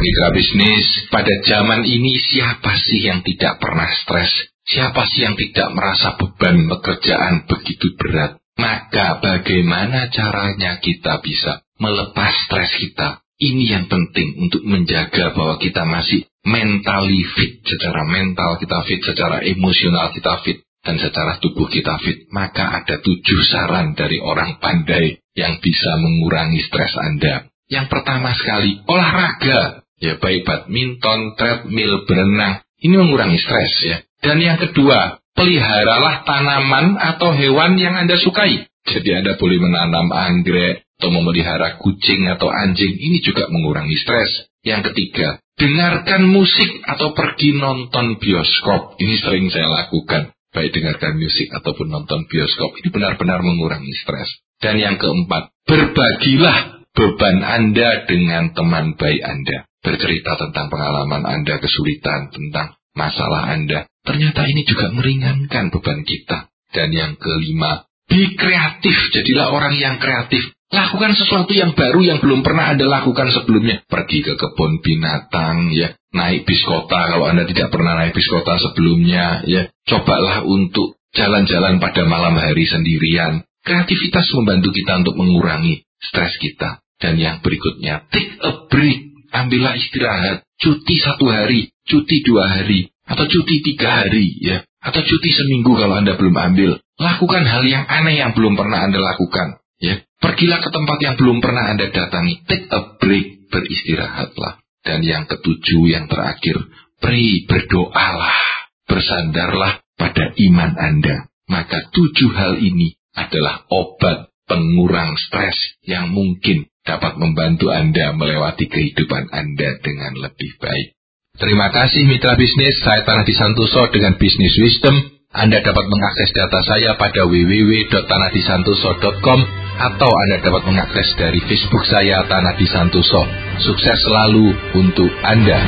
Mitra bisnis, pada zaman ini siapa sih yang tidak pernah stres? Siapa sih yang tidak merasa beban pekerjaan begitu berat? Maka bagaimana caranya kita bisa melepas stres kita? Ini yang penting untuk menjaga bahwa kita masih mentally fit, secara mental kita fit, secara emosional kita fit, dan secara tubuh kita fit. Maka ada tujuh saran dari orang pandai yang bisa mengurangi stres Anda. Yang pertama sekali, olahraga. Ya baik badminton, treadmill, berenang. Ini mengurangi stres ya. Dan yang kedua, peliharalah tanaman atau hewan yang Anda sukai. Jadi Anda boleh menanam anggrek atau memelihara kucing atau anjing. Ini juga mengurangi stres. Yang ketiga, dengarkan musik atau pergi nonton bioskop. Ini sering saya lakukan. Baik dengarkan musik ataupun nonton bioskop. Ini benar-benar mengurangi stres. Dan yang keempat, berbagilah beban Anda dengan teman baik Anda. Bercerita tentang pengalaman Anda, kesulitan, tentang masalah Anda. Ternyata ini juga meringankan beban kita. Dan yang kelima, be kreatif. Jadilah orang yang kreatif. Lakukan sesuatu yang baru yang belum pernah Anda lakukan sebelumnya. Pergi ke kebun binatang, ya. Naik bis kota kalau Anda tidak pernah naik bis kota sebelumnya, ya. Cobalah untuk jalan-jalan pada malam hari sendirian. Kreativitas membantu kita untuk mengurangi stres kita. Dan yang berikutnya, take a break. Ambillah istirahat. Cuti satu hari, cuti dua hari, atau cuti tiga hari, ya. Atau cuti seminggu kalau Anda belum ambil. Lakukan hal yang aneh yang belum pernah Anda lakukan. Ya. Pergilah ke tempat yang belum pernah Anda datangi. Take a break, beristirahatlah. Dan yang ketujuh, yang terakhir, pray, berdoalah. Bersandarlah pada iman Anda. Maka tujuh hal ini adalah obat pengurang stres yang mungkin dapat membantu Anda melewati kehidupan Anda dengan lebih baik. Terima kasih mitra bisnis, saya Tanah Disantoso dengan Bisnis Wisdom. Anda dapat mengakses data saya pada www.tanahdisantoso.com atau Anda dapat mengakses dari Facebook saya Tanah Disantoso. Sukses selalu untuk Anda.